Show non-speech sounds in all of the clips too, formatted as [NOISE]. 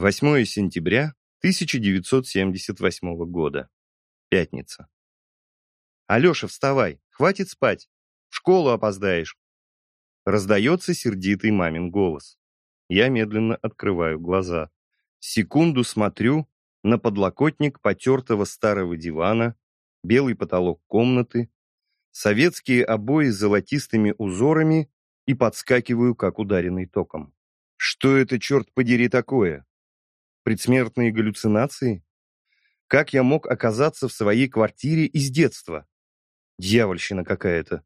8 сентября 1978 года. Пятница. «Алеша, вставай! Хватит спать! В школу опоздаешь!» Раздается сердитый мамин голос. Я медленно открываю глаза. Секунду смотрю на подлокотник потертого старого дивана, белый потолок комнаты, советские обои с золотистыми узорами и подскакиваю, как ударенный током. Что это, черт подери, такое? Предсмертные галлюцинации? Как я мог оказаться в своей квартире из детства? Дьявольщина какая-то.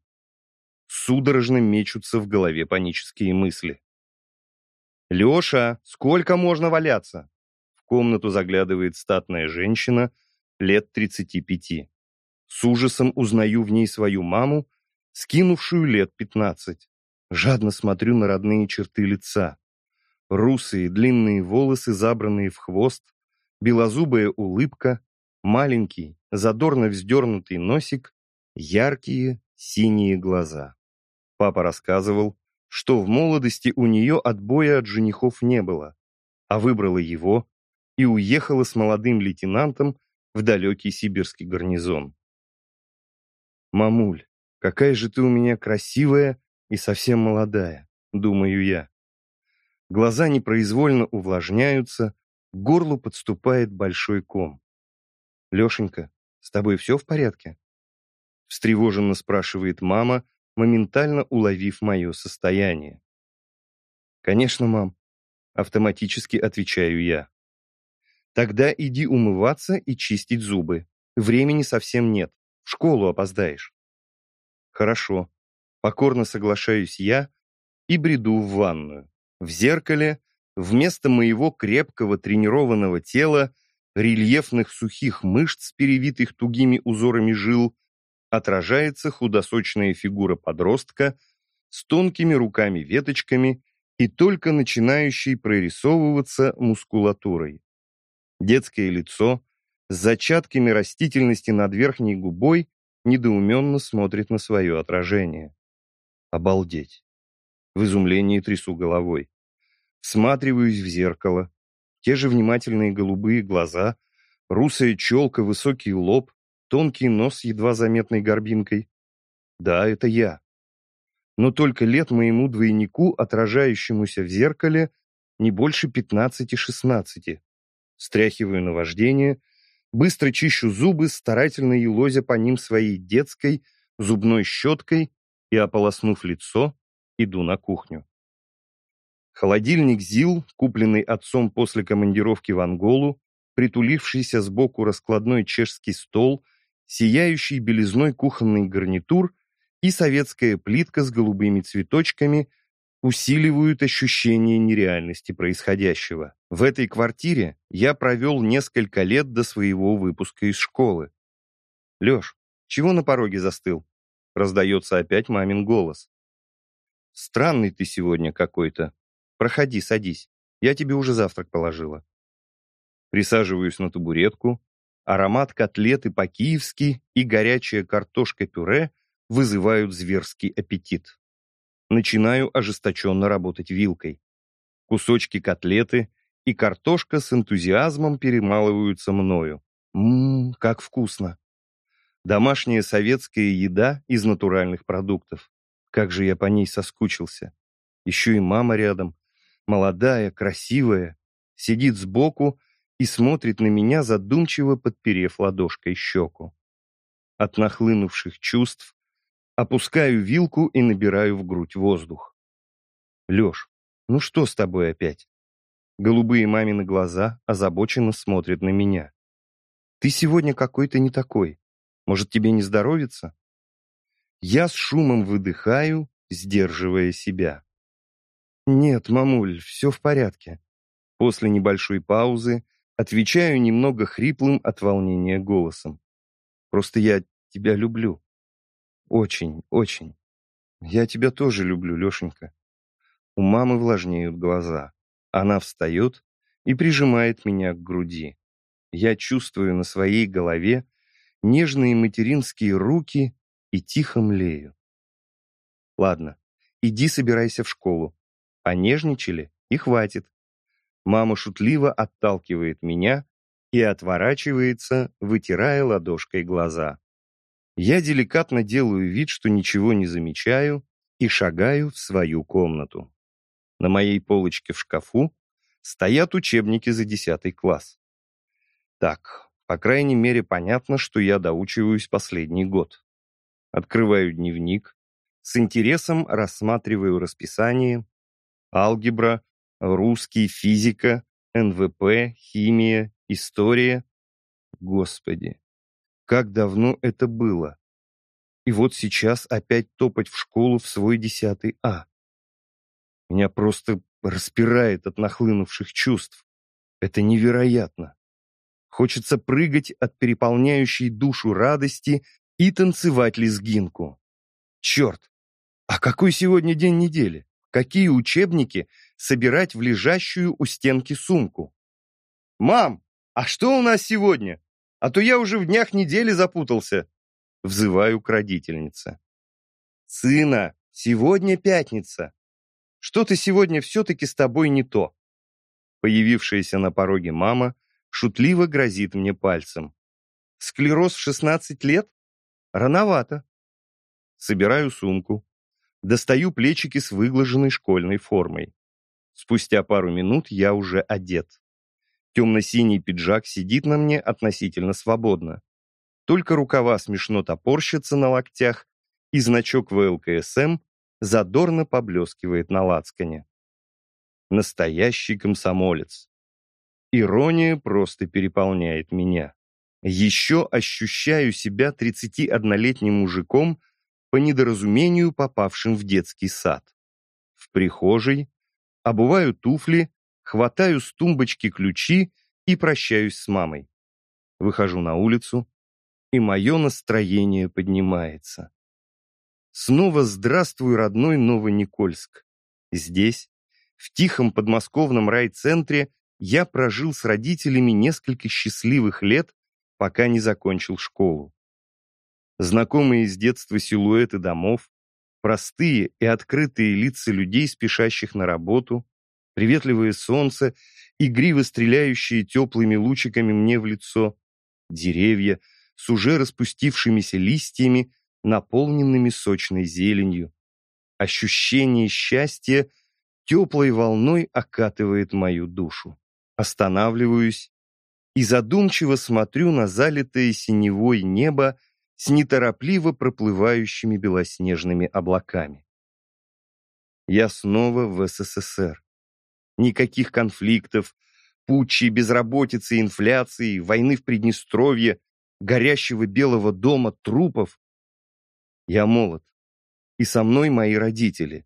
Судорожно мечутся в голове панические мысли. «Леша, сколько можно валяться?» В комнату заглядывает статная женщина лет 35. С ужасом узнаю в ней свою маму, скинувшую лет 15. Жадно смотрю на родные черты лица. Русые длинные волосы, забранные в хвост, белозубая улыбка, маленький, задорно вздернутый носик, яркие синие глаза. Папа рассказывал, что в молодости у нее отбоя от женихов не было, а выбрала его и уехала с молодым лейтенантом в далекий сибирский гарнизон. «Мамуль, какая же ты у меня красивая и совсем молодая», — думаю я. Глаза непроизвольно увлажняются, к горлу подступает большой ком. «Лешенька, с тобой все в порядке?» Встревоженно спрашивает мама, моментально уловив мое состояние. «Конечно, мам», — автоматически отвечаю я. «Тогда иди умываться и чистить зубы. Времени совсем нет. В школу опоздаешь». «Хорошо». Покорно соглашаюсь я и бреду в ванную. В зеркале вместо моего крепкого тренированного тела, рельефных сухих мышц, перевитых тугими узорами жил, отражается худосочная фигура подростка с тонкими руками-веточками и только начинающей прорисовываться мускулатурой. Детское лицо с зачатками растительности над верхней губой недоуменно смотрит на свое отражение. Обалдеть. В изумлении трясу головой. Всматриваюсь в зеркало. Те же внимательные голубые глаза, русая челка, высокий лоб, тонкий нос с едва заметной горбинкой. Да, это я. Но только лет моему двойнику, отражающемуся в зеркале, не больше 15-16. Стряхиваю наваждение, быстро чищу зубы, старательно елозя по ним своей детской зубной щеткой и, ополоснув лицо, иду на кухню. Холодильник ЗИЛ, купленный отцом после командировки в Анголу, притулившийся сбоку раскладной чешский стол, сияющий белизной кухонный гарнитур и советская плитка с голубыми цветочками усиливают ощущение нереальности происходящего. В этой квартире я провел несколько лет до своего выпуска из школы. «Леш, чего на пороге застыл?» Раздается опять мамин голос. «Странный ты сегодня какой-то. Проходи, садись. Я тебе уже завтрак положила». Присаживаюсь на табуретку. Аромат котлеты по-киевски и горячая картошка-пюре вызывают зверский аппетит. Начинаю ожесточенно работать вилкой. Кусочки котлеты и картошка с энтузиазмом перемалываются мною. Ммм, как вкусно! Домашняя советская еда из натуральных продуктов. Как же я по ней соскучился. Еще и мама рядом. Молодая, красивая. Сидит сбоку и смотрит на меня, задумчиво подперев ладошкой щеку. От нахлынувших чувств опускаю вилку и набираю в грудь воздух. Леш, ну что с тобой опять? Голубые мамины глаза озабоченно смотрят на меня. Ты сегодня какой-то не такой. Может, тебе не здоровится? Я с шумом выдыхаю, сдерживая себя. Нет, мамуль, все в порядке. После небольшой паузы отвечаю немного хриплым от волнения голосом. Просто я тебя люблю. Очень, очень. Я тебя тоже люблю, Лешенька. У мамы влажнеют глаза. Она встает и прижимает меня к груди. Я чувствую на своей голове нежные материнские руки и тихо млею. Ладно, иди собирайся в школу. Понежничали и хватит. Мама шутливо отталкивает меня и отворачивается, вытирая ладошкой глаза. Я деликатно делаю вид, что ничего не замечаю, и шагаю в свою комнату. На моей полочке в шкафу стоят учебники за 10 класс. Так, по крайней мере, понятно, что я доучиваюсь последний год. Открываю дневник, с интересом рассматриваю расписание, алгебра, русский, физика, НВП, химия, история. Господи, как давно это было! И вот сейчас опять топать в школу в свой десятый А. Меня просто распирает от нахлынувших чувств. Это невероятно. Хочется прыгать от переполняющей душу радости и танцевать лезгинку. Черт! А какой сегодня день недели? Какие учебники собирать в лежащую у стенки сумку? «Мам, а что у нас сегодня? А то я уже в днях недели запутался!» Взываю к родительнице. «Сына, сегодня пятница. Что-то сегодня все-таки с тобой не то». Появившаяся на пороге мама шутливо грозит мне пальцем. «Склероз в 16 лет? Рановато». Собираю сумку, достаю плечики с выглаженной школьной формой. Спустя пару минут я уже одет. Темно-синий пиджак сидит на мне относительно свободно. Только рукава смешно топорщатся на локтях, и значок ВЛКСМ задорно поблескивает на лацкане. Настоящий комсомолец. Ирония просто переполняет меня. Еще ощущаю себя 31-летним мужиком, по недоразумению попавшим в детский сад. В прихожей обуваю туфли, хватаю с тумбочки ключи и прощаюсь с мамой. Выхожу на улицу, и мое настроение поднимается. Снова здравствуй, родной Новоникольск. Здесь, в тихом подмосковном райцентре, я прожил с родителями несколько счастливых лет, пока не закончил школу. Знакомые с детства силуэты домов, простые и открытые лица людей, спешащих на работу, приветливое солнце, игриво стреляющие теплыми лучиками мне в лицо, деревья с уже распустившимися листьями, наполненными сочной зеленью. Ощущение счастья теплой волной окатывает мою душу. Останавливаюсь и задумчиво смотрю на залитое синевой небо с неторопливо проплывающими белоснежными облаками. Я снова в СССР. Никаких конфликтов, путчи, безработицы, инфляции, войны в Приднестровье, горящего белого дома, трупов. Я молод, и со мной мои родители.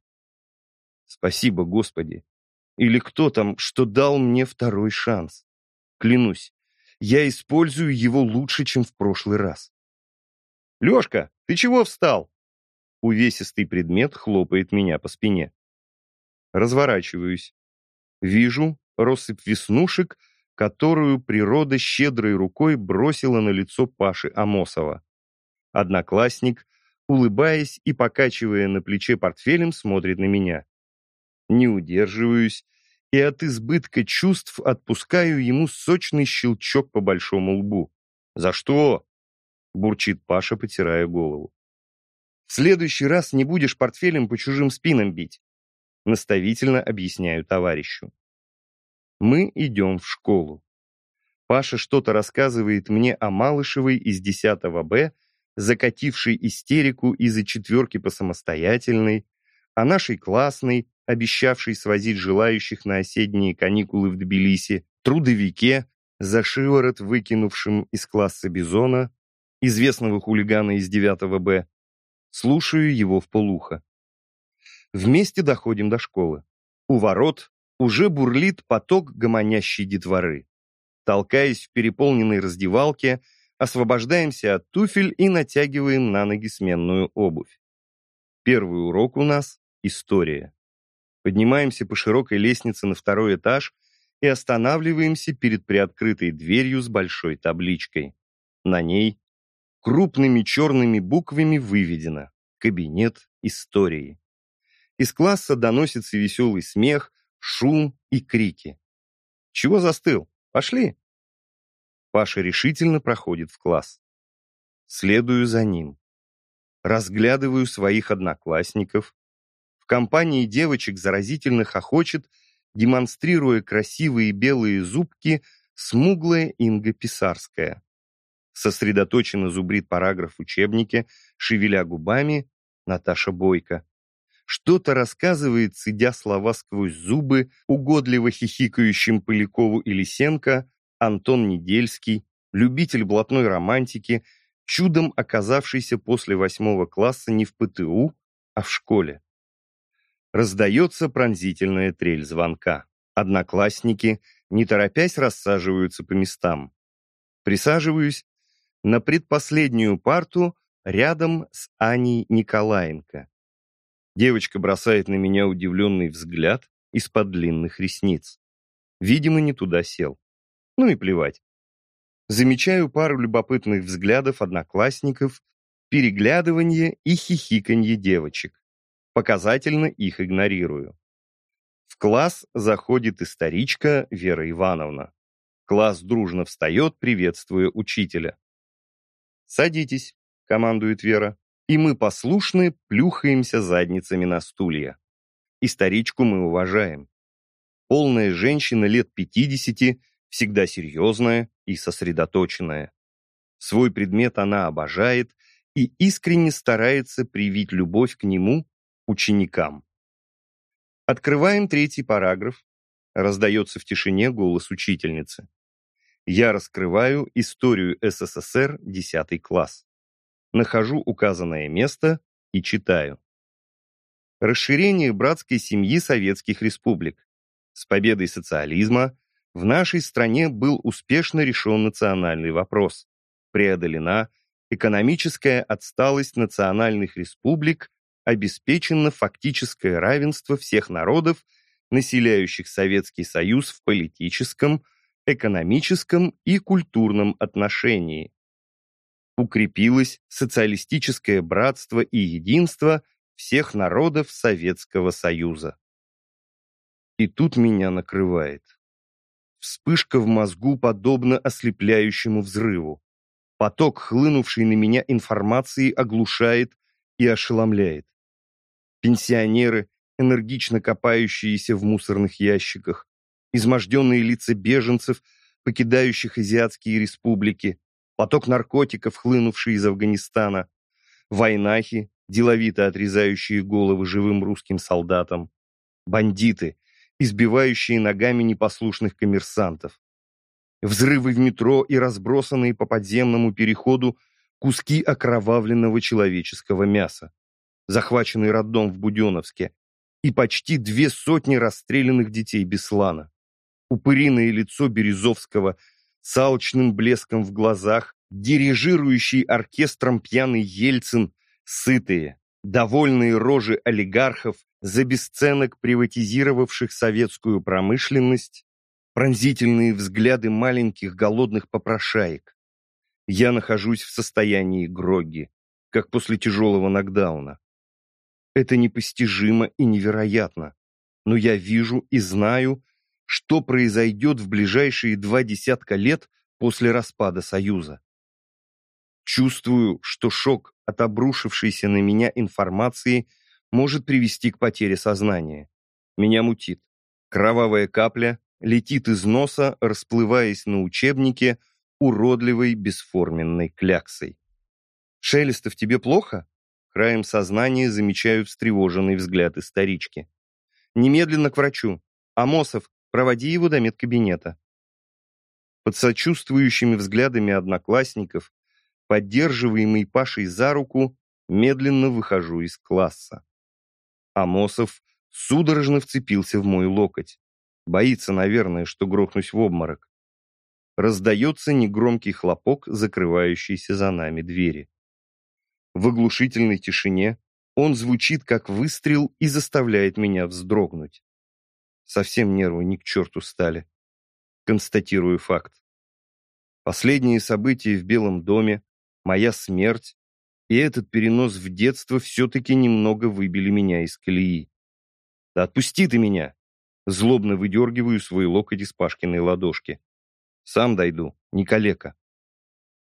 Спасибо, Господи. Или кто там, что дал мне второй шанс. Клянусь, я использую его лучше, чем в прошлый раз. «Лешка, ты чего встал?» Увесистый предмет хлопает меня по спине. Разворачиваюсь. Вижу россыпь веснушек, которую природа щедрой рукой бросила на лицо Паши Амосова. Одноклассник, улыбаясь и покачивая на плече портфелем, смотрит на меня. Не удерживаюсь и от избытка чувств отпускаю ему сочный щелчок по большому лбу. «За что?» Бурчит Паша, потирая голову. В следующий раз не будешь портфелем по чужим спинам бить, наставительно объясняю товарищу. Мы идем в школу. Паша что-то рассказывает мне о Малышевой из 10 Б, закатившей истерику из-за четверки по самостоятельной, о нашей классной, обещавшей свозить желающих на осенние каникулы в Тбилиси, трудовике, за шиворот выкинувшим из класса Бизона, известного хулигана из 9 Б. Слушаю его в полухо. Вместе доходим до школы. У ворот уже бурлит поток гомонящей детворы. Толкаясь в переполненной раздевалке, освобождаемся от туфель и натягиваем на ноги сменную обувь. Первый урок у нас — история. Поднимаемся по широкой лестнице на второй этаж и останавливаемся перед приоткрытой дверью с большой табличкой. На ней крупными черными буквами выведено «Кабинет истории». Из класса доносится веселый смех, шум и крики. Чего застыл? Пошли!» Паша решительно проходит в класс. Следую за ним. Разглядываю своих одноклассников. В компании девочек заразительно хохочет, демонстрируя красивые белые зубки, смуглая Инга Писарская. Сосредоточенно зубрит параграф в учебнике, шевеля губами, Наташа Бойко. Что-то рассказывает, сидя слова сквозь зубы, угодливо хихикающим Полякову и Лисенко, Антон Недельский, любитель блатной романтики, чудом оказавшийся после восьмого класса не в ПТУ, а в школе. Раздается пронзительная трель звонка. Одноклассники, не торопясь, рассаживаются по местам. Присаживаюсь на предпоследнюю парту рядом с Аней Николаенко. Девочка бросает на меня удивленный взгляд из-под длинных ресниц. Видимо, не туда сел. Ну и плевать. Замечаю пару любопытных взглядов одноклассников, переглядывание и хихиканье девочек. Показательно их игнорирую. В класс заходит историчка Вера Ивановна. Класс дружно встает, приветствуя учителя. «Садитесь», — командует Вера, и мы послушны плюхаемся задницами на стулья. Историчку мы уважаем. Полная женщина лет пятидесяти всегда серьезная и сосредоточенная. Свой предмет она обожает и искренне старается привить любовь к нему, ученикам. Открываем третий параграф. Раздается в тишине голос учительницы. Я раскрываю историю СССР 10 класс. Нахожу указанное место и читаю. Расширение братской семьи советских республик. С победой социализма в нашей стране был успешно решен национальный вопрос. Преодолена экономическая отсталость национальных республик, обеспечено фактическое равенство всех народов, населяющих Советский Союз в политическом, экономическом и культурном отношении. Укрепилось социалистическое братство и единство всех народов Советского Союза. И тут меня накрывает. Вспышка в мозгу подобна ослепляющему взрыву. Поток, хлынувший на меня информации, оглушает и ошеломляет. Пенсионеры, энергично копающиеся в мусорных ящиках, изможденные лица беженцев, покидающих азиатские республики, поток наркотиков, хлынувший из Афганистана, войнахи, деловито отрезающие головы живым русским солдатам, бандиты, избивающие ногами непослушных коммерсантов. Взрывы в метро и разбросанные по подземному переходу куски окровавленного человеческого мяса, захваченный роддом в Буденовске и почти две сотни расстрелянных детей Беслана. Упыриное лицо Березовского с алчным блеском в глазах, дирижирующий оркестром пьяный Ельцин, сытые, довольные рожи олигархов, за бесценок приватизировавших советскую промышленность, пронзительные взгляды маленьких голодных попрошаек. Я нахожусь в состоянии гроги, как после тяжелого нокдауна. Это непостижимо и невероятно, но я вижу и знаю, что произойдет в ближайшие два десятка лет после распада Союза. Чувствую, что шок от обрушившейся на меня информации может привести к потере сознания. Меня мутит. Кровавая капля летит из носа, расплываясь на учебнике уродливой бесформенной кляксой. «Шелестов, тебе плохо?» Краем сознания замечаю встревоженный взгляд исторички. «Немедленно к врачу. Амосов, проводи его до медкабинета». Под сочувствующими взглядами одноклассников, поддерживаемый Пашей за руку, медленно выхожу из класса. Амосов судорожно вцепился в мой локоть. Боится, наверное, что грохнусь в обморок. Раздается негромкий хлопок, закрывающийся за нами двери. В оглушительной тишине он звучит как выстрел и заставляет меня вздрогнуть. Совсем нервы ни к черту стали. Констатирую факт. Последние события в Белом доме, моя смерть и этот перенос в детство все-таки немного выбили меня из колеи. «Да отпусти ты меня!» Злобно выдергиваю свой локоть из Пашкиной ладошки. Сам дойду, не калека.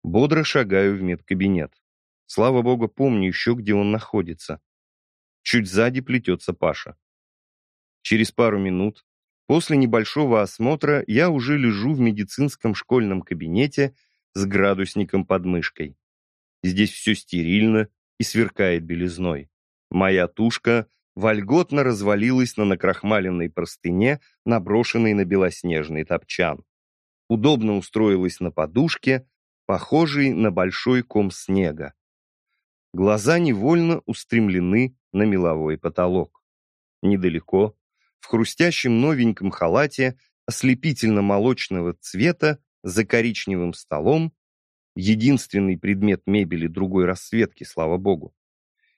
Бодро шагаю в медкабинет. Слава богу, помню еще, где он находится. Чуть сзади плетется Паша. Через пару минут, после небольшого осмотра, я уже лежу в медицинском школьном кабинете с градусником под мышкой. Здесь все стерильно и сверкает белизной. Моя тушка вольготно развалилась на накрахмаленной простыне, наброшенной на белоснежный топчан. Удобно устроилась на подушке, похожей на большой ком снега. Глаза невольно устремлены на меловой потолок. Недалеко, в хрустящем новеньком халате ослепительно-молочного цвета за коричневым столом, единственный предмет мебели другой расцветки, слава богу,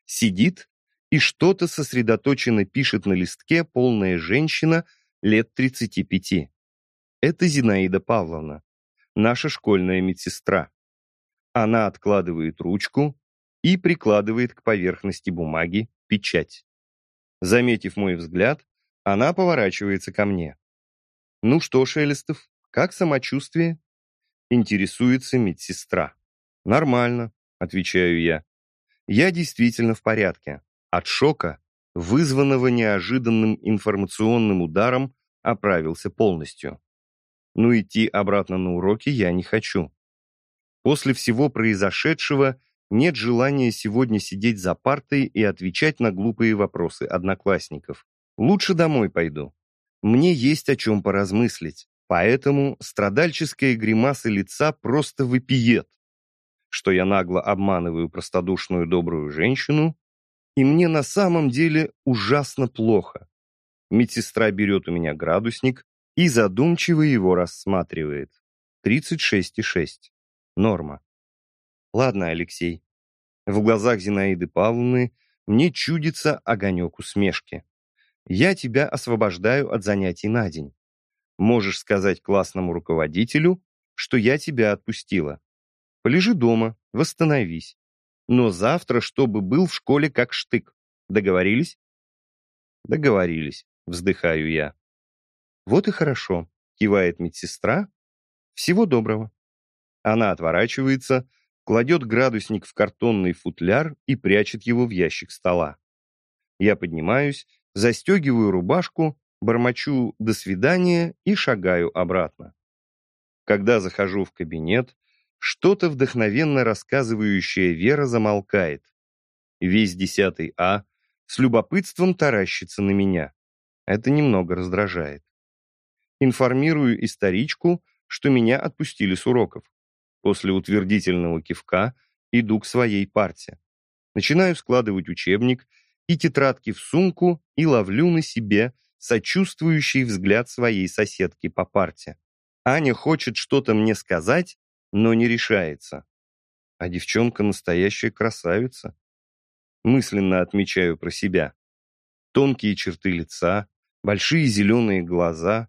сидит и что-то сосредоточенно пишет на листке полная женщина лет 35. Это Зинаида Павловна, наша школьная медсестра. Она откладывает ручку, и прикладывает к поверхности бумаги печать. Заметив мой взгляд, она поворачивается ко мне. «Ну что, Шелестов, как самочувствие?» Интересуется медсестра. «Нормально», — отвечаю я. «Я действительно в порядке. От шока, вызванного неожиданным информационным ударом, оправился полностью. Но идти обратно на уроки я не хочу. После всего произошедшего нет желания сегодня сидеть за партой и отвечать на глупые вопросы одноклассников. Лучше домой пойду. Мне есть о чем поразмыслить, поэтому страдальческая гримаса лица просто выпиет, что я нагло обманываю простодушную добрую женщину, и мне на самом деле ужасно плохо. Медсестра берет у меня градусник и задумчиво его рассматривает. 36,6. Норма. Ладно, Алексей. В глазах Зинаиды Павловны мне чудится огонек усмешки. Я тебя освобождаю от занятий на день. Можешь сказать классному руководителю, что я тебя отпустила. Полежи дома, восстановись. Но завтра, чтобы был в школе как штык. Договорились? Договорились, вздыхаю я. Вот и хорошо, кивает медсестра. Всего доброго. Она отворачивается, кладет градусник в картонный футляр и прячет его в ящик стола. Я поднимаюсь, застегиваю рубашку, бормочу «до свидания» и шагаю обратно. Когда захожу в кабинет, что-то вдохновенно рассказывающее Вера замолкает. Весь десятый А с любопытством таращится на меня. Это немного раздражает. Информирую историчку, что меня отпустили с уроков. После утвердительного кивка иду к своей парте. Начинаю складывать учебник и тетрадки в сумку и ловлю на себе сочувствующий взгляд своей соседки по парте. Аня хочет что-то мне сказать, но не решается. А девчонка настоящая красавица. Мысленно отмечаю про себя. Тонкие черты лица, большие зеленые глаза,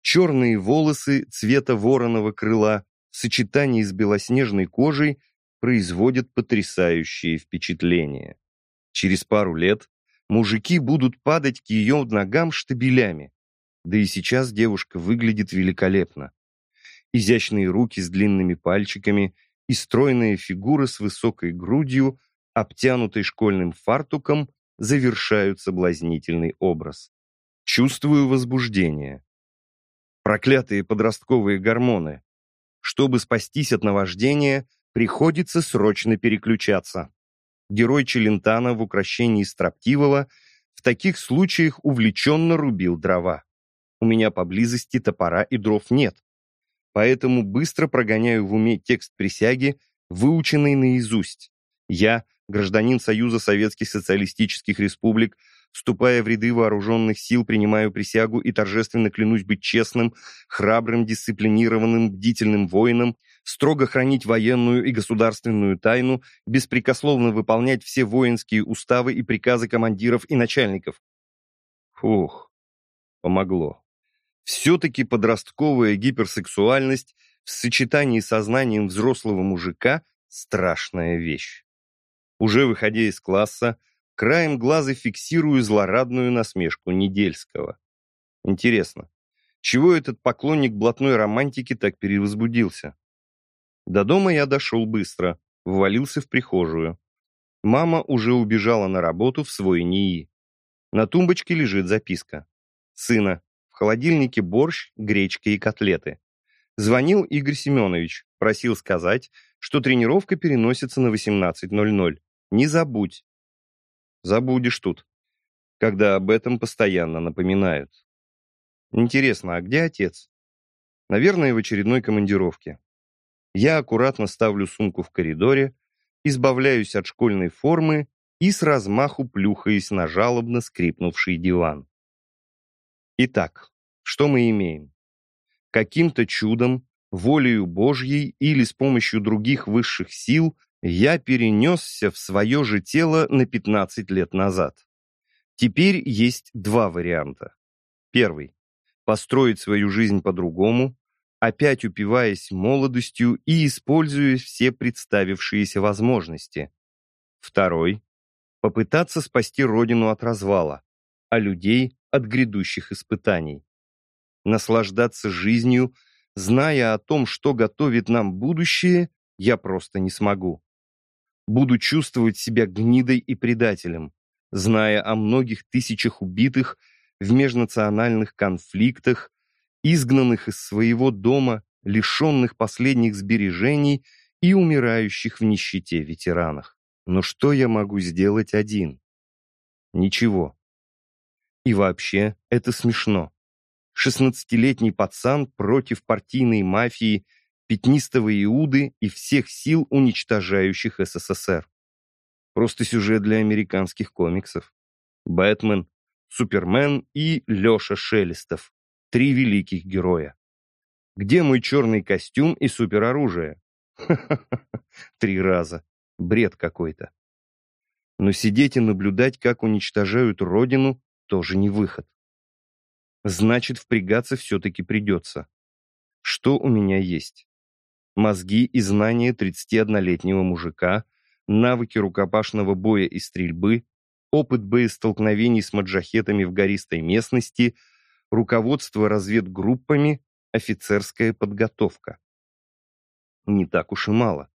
черные волосы цвета вороного крыла в сочетании с белоснежной кожей производят потрясающее впечатление. Через пару лет мужики будут падать к ее ногам штабелями. Да и сейчас девушка выглядит великолепно. Изящные руки с длинными пальчиками и стройная фигура с высокой грудью, обтянутой школьным фартуком, завершают соблазнительный образ. Чувствую возбуждение. Проклятые подростковые гормоны. Чтобы спастись от наваждения, приходится срочно переключаться. Герой Челентана в украшении строптивого в таких случаях увлеченно рубил дрова. У меня поблизости топора и дров нет, поэтому быстро прогоняю в уме текст присяги, выученный наизусть. Я, гражданин Союза Советских Социалистических Республик, Вступая в ряды вооруженных сил, принимаю присягу и торжественно клянусь быть честным, храбрым, дисциплинированным, бдительным воином, строго хранить военную и государственную тайну, беспрекословно выполнять все воинские уставы и приказы командиров и начальников. Фух, помогло. Все-таки подростковая гиперсексуальность в сочетании со знанием взрослого мужика – страшная вещь. Уже выходя из класса, краем глаза фиксирую злорадную насмешку Недельского. Интересно, чего этот поклонник блатной романтики так перевозбудился? До дома я дошел быстро, ввалился в прихожую. Мама уже убежала на работу в свой НИИ. На тумбочке лежит записка. Сына, в холодильнике борщ, гречка и котлеты. Звонил Игорь Семенович, просил сказать, что тренировка переносится на 18.00. Не забудь. Забудешь тут, когда об этом постоянно напоминают. Интересно, а где отец? Наверное, в очередной командировке. Я аккуратно ставлю сумку в коридоре, избавляюсь от школьной формы и с размаху плюхаюсь на жалобно скрипнувший диван. Итак, что мы имеем? Каким-то чудом, волею Божьей или с помощью других высших сил я перенесся в свое же тело на 15 лет назад. Теперь есть два варианта. Первый – построить свою жизнь по-другому, опять упиваясь молодостью и используя все представившиеся возможности. Второй – попытаться спасти родину от развала, а людей от грядущих испытаний. Наслаждаться жизнью, зная о том, что готовит нам будущее, я просто не смогу. Буду чувствовать себя гнидой и предателем, зная о многих тысячах убитых в межнациональных конфликтах, изгнанных из своего дома, лишенных последних сбережений и умирающих в нищете ветеранах. Но что я могу сделать один? Ничего. И вообще, это смешно. Шестнадцатилетний пацан против партийной мафии, пятнистого Иуды и всех сил, уничтожающих СССР. Просто сюжет для американских комиксов. Бэтмен, Супермен и Леша Шелестов. Три великих героя. Где мой черный костюм и супероружие? [LAUGHS] Три раза. Бред какой-то. Но сидеть и наблюдать, как уничтожают родину, тоже не выход. Значит, впрягаться все-таки придется. Что у меня есть? Мозги и знания 31-летнего мужика, навыки рукопашного боя и стрельбы, опыт боестолкновений с маджахетами в гористой местности, руководство разведгруппами, офицерская подготовка. Не так уж и мало.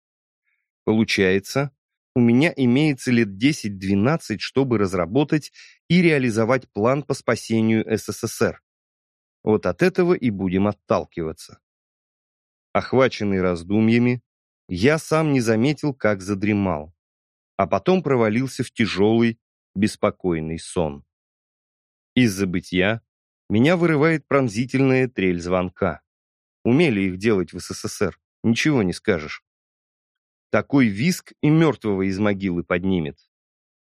Получается, у меня имеется лет 10-12, чтобы разработать и реализовать план по спасению СССР. Вот от этого и будем отталкиваться. Охваченный раздумьями, я сам не заметил, как задремал, а потом провалился в тяжелый, беспокойный сон. Из забытья меня вырывает пронзительная трель звонка. Умели их делать в СССР, ничего не скажешь. Такой виск и мертвого из могилы поднимет.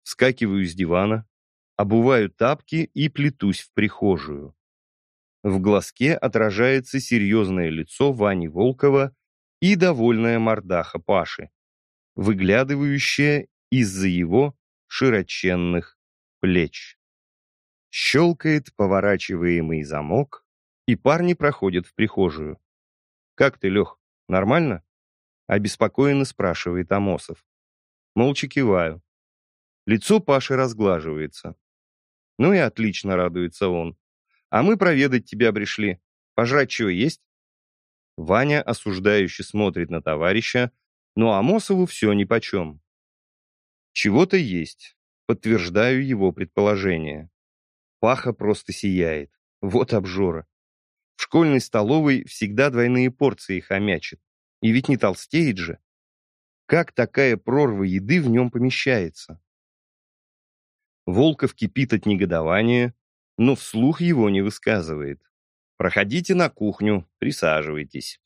Вскакиваю с дивана, обуваю тапки и плетусь в прихожую. В глазке отражается серьезное лицо Вани Волкова и довольная мордаха Паши, выглядывающая из-за его широченных плеч. Щелкает поворачиваемый замок, и парни проходят в прихожую. «Как ты, Лех, нормально?» Обеспокоенно спрашивает Амосов. Молча киваю. Лицо Паши разглаживается. Ну и отлично, радуется он. А мы проведать тебя пришли. Пожрать чего есть? Ваня осуждающе смотрит на товарища, но Амосову все нипочем. Чего-то есть. Подтверждаю его предположение. Паха просто сияет. Вот обжора. В школьной столовой всегда двойные порции хомячит. И ведь не толстеет же. Как такая прорва еды в нем помещается? Волков кипит от негодования, но вслух его не высказывает. «Проходите на кухню, присаживайтесь».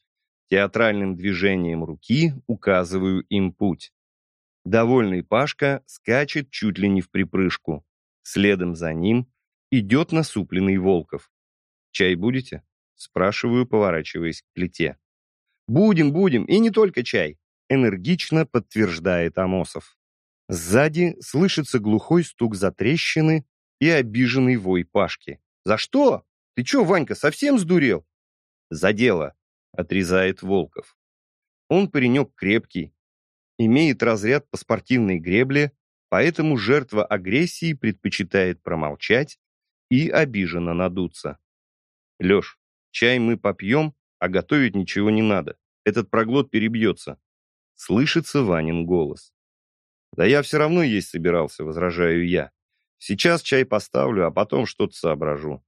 Театральным движением руки указываю им путь. Довольный Пашка скачет чуть ли не в припрыжку. Следом за ним идет насупленный Волков. «Чай будете?» — спрашиваю, поворачиваясь к плите. «Будем, будем, и не только чай», — энергично подтверждает Амосов. Сзади слышится глухой стук затрещины и обиженный вой Пашки. «За что? Ты чё, Ванька, совсем сдурел?» «За дело», — отрезает Волков. Он паренек крепкий, имеет разряд по спортивной гребле, поэтому жертва агрессии предпочитает промолчать и обиженно надуться. Леш, чай мы попьем, а готовить ничего не надо. Этот проглот перебьется. Слышится Ванин голос. Да я все равно есть собирался, возражаю я. Сейчас чай поставлю, а потом что-то соображу.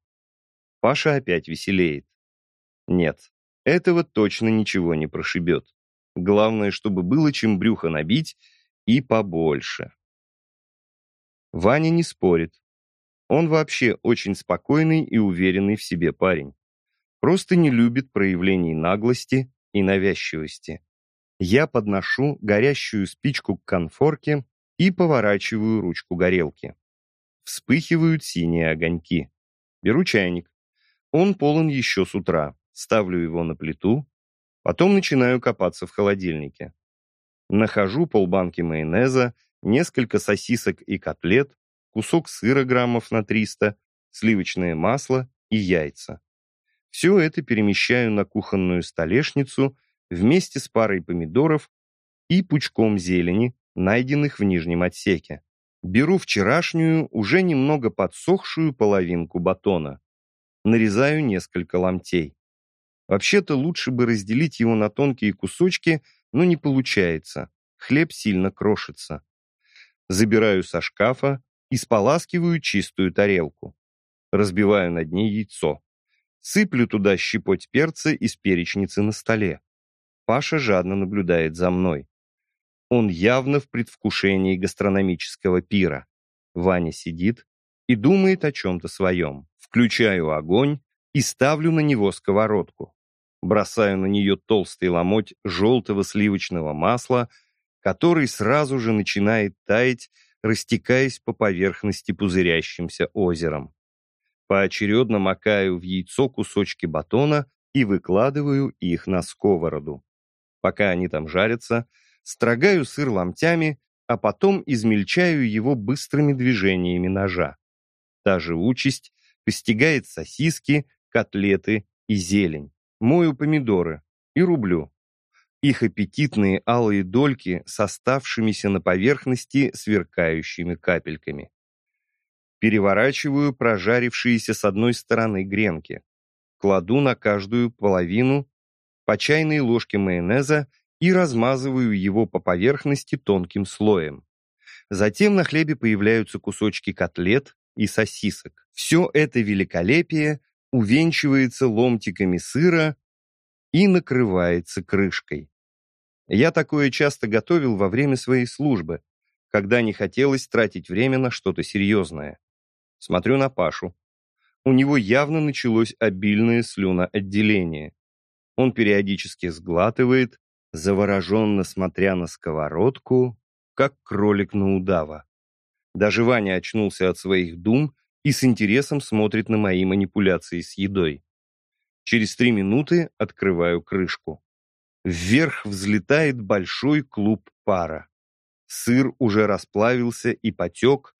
Паша опять веселеет. Нет, этого точно ничего не прошибет. Главное, чтобы было чем брюхо набить и побольше. Ваня не спорит. Он вообще очень спокойный и уверенный в себе парень. Просто не любит проявлений наглости и навязчивости. Я подношу горящую спичку к конфорке и поворачиваю ручку горелки. Вспыхивают синие огоньки. Беру чайник. Он полон еще с утра. Ставлю его на плиту. Потом начинаю копаться в холодильнике. Нахожу полбанки майонеза, несколько сосисок и котлет, кусок сыра граммов на 300, сливочное масло и яйца. Все это перемещаю на кухонную столешницу вместе с парой помидоров и пучком зелени, найденных в нижнем отсеке. Беру вчерашнюю, уже немного подсохшую половинку батона. Нарезаю несколько ломтей. Вообще-то лучше бы разделить его на тонкие кусочки, но не получается. Хлеб сильно крошится. Забираю со шкафа и споласкиваю чистую тарелку. Разбиваю над ней яйцо. Сыплю туда щепоть перца из перечницы на столе. Паша жадно наблюдает за мной. Он явно в предвкушении гастрономического пира. Ваня сидит и думает о чем-то своем. Включаю огонь и ставлю на него сковородку. Бросаю на нее толстый ломоть желтого сливочного масла, который сразу же начинает таять, растекаясь по поверхности пузырящимся озером. Поочередно макаю в яйцо кусочки батона и выкладываю их на сковороду. Пока они там жарятся, строгаю сыр ломтями, а потом измельчаю его быстрыми движениями ножа. Та же участь постигает сосиски, котлеты и зелень. Мою помидоры и рублю. Их аппетитные алые дольки с оставшимися на поверхности сверкающими капельками. Переворачиваю прожарившиеся с одной стороны гренки. Кладу на каждую половину по чайной ложке майонеза и размазываю его по поверхности тонким слоем. Затем на хлебе появляются кусочки котлет и сосисок. Все это великолепие увенчивается ломтиками сыра и накрывается крышкой. Я такое часто готовил во время своей службы, когда не хотелось тратить время на что-то серьезное. Смотрю на Пашу. У него явно началось обильное слюноотделение. Он периодически сглатывает, завороженно смотря на сковородку, как кролик на удава. Даже Ваня очнулся от своих дум и с интересом смотрит на мои манипуляции с едой. Через три минуты открываю крышку. Вверх взлетает большой клуб пара. Сыр уже расплавился и потек,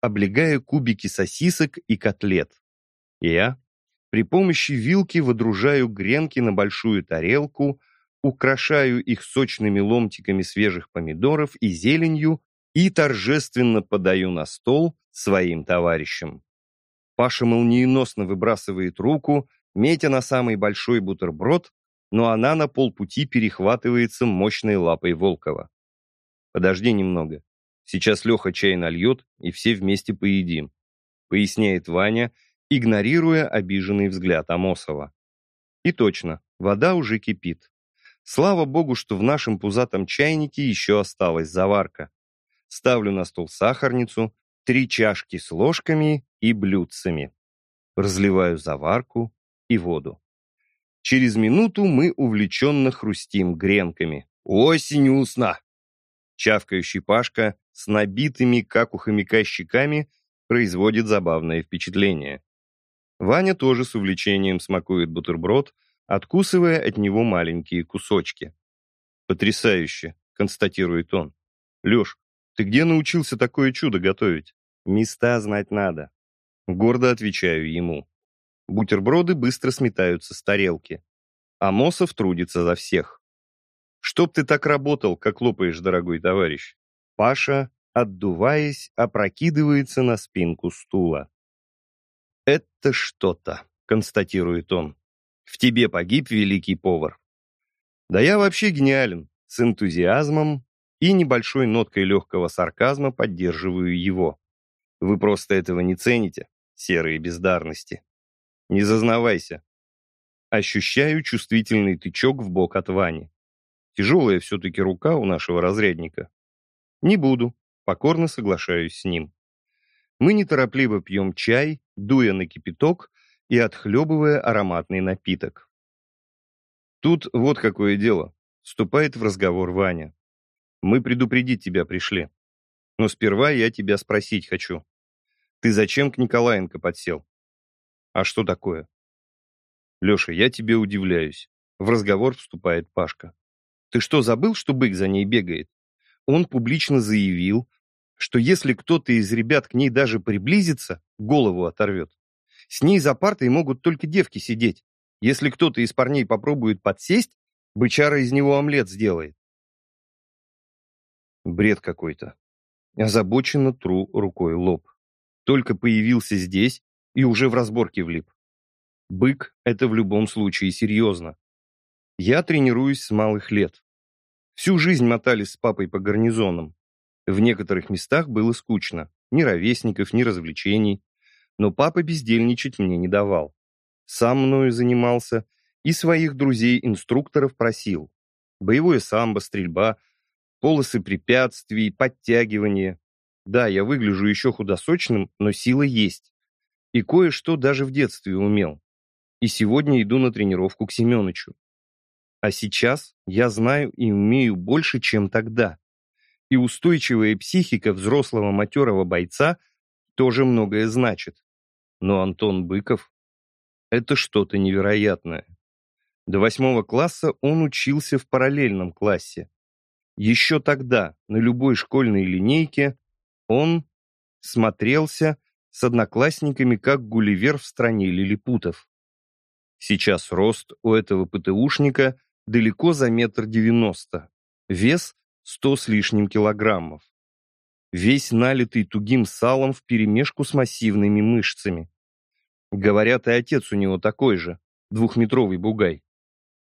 облегая кубики сосисок и котлет. Я при помощи вилки водружаю гренки на большую тарелку, украшаю их сочными ломтиками свежих помидоров и зеленью и торжественно подаю на стол своим товарищам. Паша молниеносно выбрасывает руку, метя на самый большой бутерброд, но она на полпути перехватывается мощной лапой Волкова. «Подожди немного. Сейчас Леха чай нальет, и все вместе поедим», поясняет Ваня, игнорируя обиженный взгляд Амосова. И точно, вода уже кипит. Слава богу, что в нашем пузатом чайнике еще осталась заварка. Ставлю на стол сахарницу, три чашки с ложками и блюдцами. Разливаю заварку и воду. Через минуту мы увлеченно хрустим гренками. «Осень усна!» Чавкающий Пашка с набитыми, как у хомяка, щеками производит забавное впечатление. Ваня тоже с увлечением смакует бутерброд, откусывая от него маленькие кусочки. «Потрясающе!» — констатирует он. «Леш, ты где научился такое чудо готовить?» «Места знать надо». Гордо отвечаю ему. Бутерброды быстро сметаются с тарелки. А Мосов трудится за всех. «Чтоб ты так работал, как лопаешь, дорогой товарищ!» Паша, отдуваясь, опрокидывается на спинку стула. Это что-то. констатирует он. В тебе погиб великий повар. Да я вообще гениален, с энтузиазмом и небольшой ноткой легкого сарказма поддерживаю его. Вы просто этого не цените, серые бездарности. Не зазнавайся. Ощущаю чувствительный тычок в бок от Вани. Тяжелая все-таки рука у нашего разрядника. Не буду, покорно соглашаюсь с ним. Мы неторопливо пьем чай, дуя на кипяток и отхлебывая ароматный напиток. Тут вот какое дело. Вступает в разговор Ваня. Мы предупредить тебя пришли. Но сперва я тебя спросить хочу. Ты зачем к Николаенко подсел? А что такое? Леша, я тебе удивляюсь. В разговор вступает Пашка. Ты что, забыл, что бык за ней бегает? Он публично заявил, что если кто-то из ребят к ней даже приблизится, голову оторвет. С ней за партой могут только девки сидеть. Если кто-то из парней попробует подсесть, бычара из него омлет сделает. Бред какой-то. Озабоченно тру рукой лоб. Только появился здесь и уже в разборке влип. Бык — это в любом случае серьезно. Я тренируюсь с малых лет. Всю жизнь мотались с папой по гарнизонам. В некоторых местах было скучно. Ни ровесников, ни развлечений. Но папа бездельничать мне не давал. Сам мною занимался и своих друзей-инструкторов просил. Боевое самбо, стрельба, полосы препятствий, подтягивание. Да, я выгляжу еще худосочным, но сила есть. И кое-что даже в детстве умел. И сегодня иду на тренировку к Семеновичу. А сейчас я знаю и умею больше, чем тогда и устойчивая психика взрослого матерого бойца тоже многое значит. Но Антон Быков — это что-то невероятное. До восьмого класса он учился в параллельном классе. Еще тогда на любой школьной линейке он смотрелся с одноклассниками как Гулливер в стране лилипутов. Сейчас рост у этого ПТУшника далеко за метр девяносто, вес сто с лишним килограммов. Весь налитый тугим салом вперемешку с массивными мышцами. Говорят, и отец у него такой же, двухметровый бугай.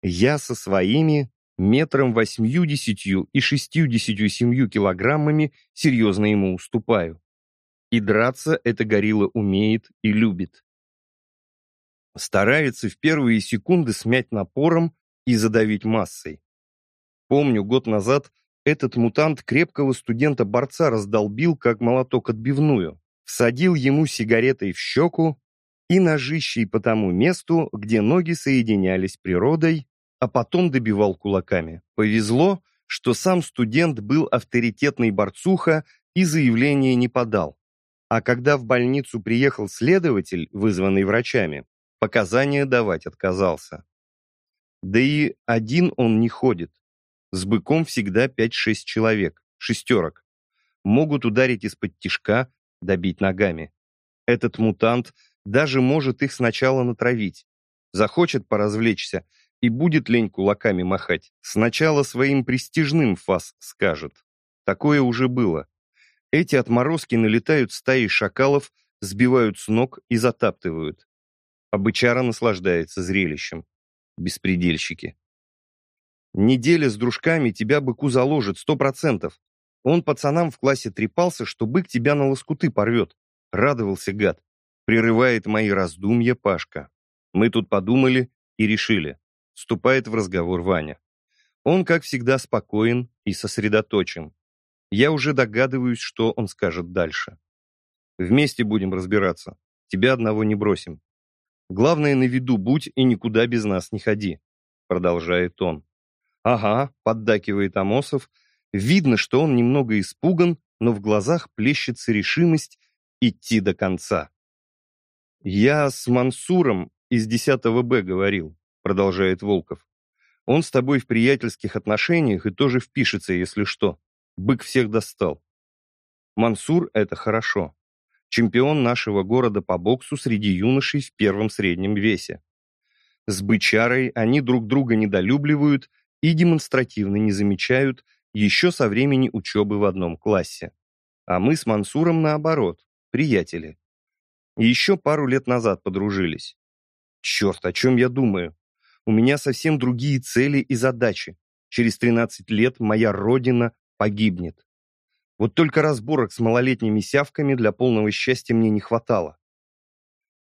Я со своими метром восьмью-десятью и шестью-десятью семью килограммами серьезно ему уступаю. И драться эта горилла умеет и любит. Старается в первые секунды смять напором и задавить массой. Помню, год назад этот мутант крепкого студента-борца раздолбил, как молоток отбивную, всадил ему сигаретой в щеку и ножищей по тому месту, где ноги соединялись природой, а потом добивал кулаками. Повезло, что сам студент был авторитетный борцуха и заявление не подал. А когда в больницу приехал следователь, вызванный врачами, показания давать отказался. Да и один он не ходит, с быком всегда 5-6 человек, шестерок. Могут ударить из-под тишка, добить ногами. Этот мутант даже может их сначала натравить. Захочет поразвлечься и будет лень кулаками махать. Сначала своим престижным фас скажет. Такое уже было. Эти отморозки налетают стаи шакалов, сбивают с ног и затаптывают. А бычара наслаждается зрелищем. Беспредельщики. Неделя с дружками тебя быку заложит, сто процентов. Он пацанам в классе трепался, что бык тебя на лоскуты порвет. Радовался гад. Прерывает мои раздумья Пашка. Мы тут подумали и решили. Вступает в разговор Ваня. Он, как всегда, спокоен и сосредоточен. Я уже догадываюсь, что он скажет дальше. Вместе будем разбираться. Тебя одного не бросим. Главное, на виду будь и никуда без нас не ходи, продолжает он. «Ага», — поддакивает Амосов. Видно, что он немного испуган, но в глазах плещется решимость идти до конца. «Я с Мансуром из 10 Б говорил», — продолжает Волков. «Он с тобой в приятельских отношениях и тоже впишется, если что. Бык всех достал». Мансур — это хорошо. Чемпион нашего города по боксу среди юношей в первом среднем весе. С бычарой они друг друга недолюбливают и демонстративно не замечают еще со времени учебы в одном классе. А мы с Мансуром наоборот, приятели. еще пару лет назад подружились. Черт, о чем я думаю? У меня совсем другие цели и задачи. Через 13 лет моя родина погибнет. Вот только разборок с малолетними сявками для полного счастья мне не хватало.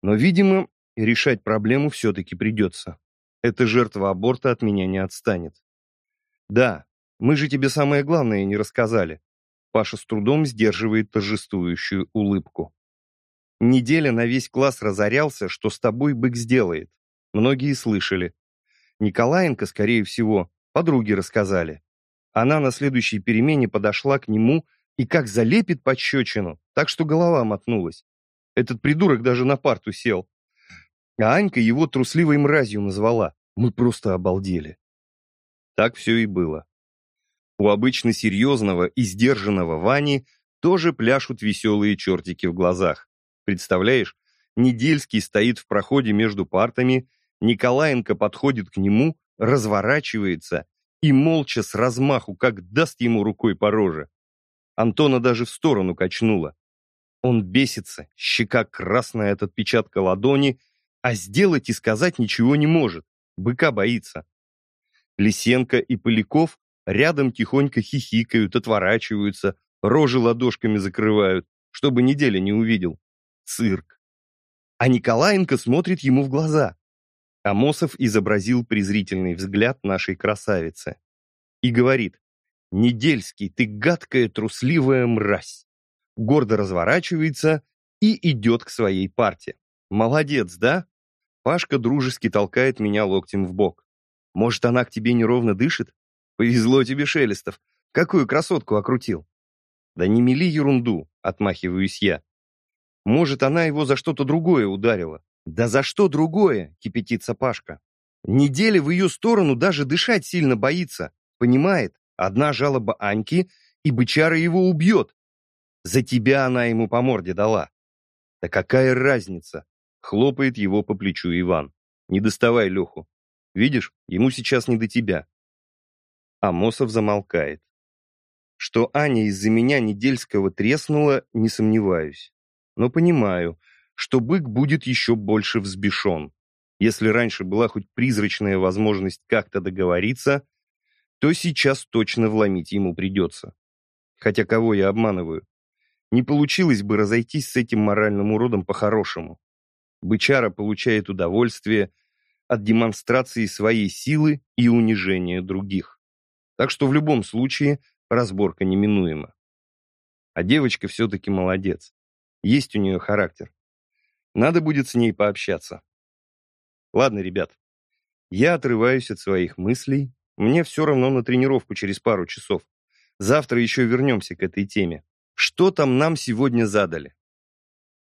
Но, видимо, решать проблему все-таки придется. Эта жертва аборта от меня не отстанет. Да, мы же тебе самое главное не рассказали. Паша с трудом сдерживает торжествующую улыбку. Неделя на весь класс разорялся, что с тобой бык сделает. Многие слышали. Николаенко, скорее всего, подруги рассказали. Она на следующей перемене подошла к нему и как залепит пощечину, так что голова мотнулась. Этот придурок даже на парту сел. А Анька его трусливой мразью назвала. Мы просто обалдели. Так все и было. У обычно серьезного и сдержанного Вани тоже пляшут веселые чертики в глазах. Представляешь, Недельский стоит в проходе между партами, Николаенко подходит к нему, разворачивается и молча с размаху, как даст ему рукой по роже. Антона даже в сторону качнуло. Он бесится, щека красная от отпечатка ладони, а сделать и сказать ничего не может, быка боится. Лисенко и Поляков рядом тихонько хихикают, отворачиваются, рожи ладошками закрывают, чтобы неделя не увидел. Цирк. А Николаенко смотрит ему в глаза. Амосов изобразил презрительный взгляд нашей красавицы и говорит, Недельский, ты гадкая, трусливая мразь. Гордо разворачивается и идет к своей парте. Молодец, да? Пашка дружески толкает меня локтем в бок. Может, она к тебе неровно дышит? Повезло тебе, Шелестов. Какую красотку окрутил? Да не мели ерунду, отмахиваюсь я. Может, она его за что-то другое ударила. Да за что другое, кипятится Пашка. Неделя в ее сторону даже дышать сильно боится. Понимает? Одна жалоба Аньки, и бычара его убьет. За тебя она ему по морде дала. Да какая разница? Хлопает его по плечу Иван. Не доставай Леху. Видишь, ему сейчас не до тебя. Амосов замолкает. Что Аня из-за меня Недельского треснула, не сомневаюсь. Но понимаю, что бык будет еще больше взбешен. Если раньше была хоть призрачная возможность как-то договориться, то сейчас точно вломить ему придется. Хотя кого я обманываю? Не получилось бы разойтись с этим моральным уродом по-хорошему. Бычара получает удовольствие от демонстрации своей силы и унижения других. Так что в любом случае разборка неминуема. А девочка все-таки молодец. Есть у нее характер. Надо будет с ней пообщаться. Ладно, ребят, я отрываюсь от своих мыслей мне все равно на тренировку через пару часов. Завтра еще вернемся к этой теме. Что там нам сегодня задали?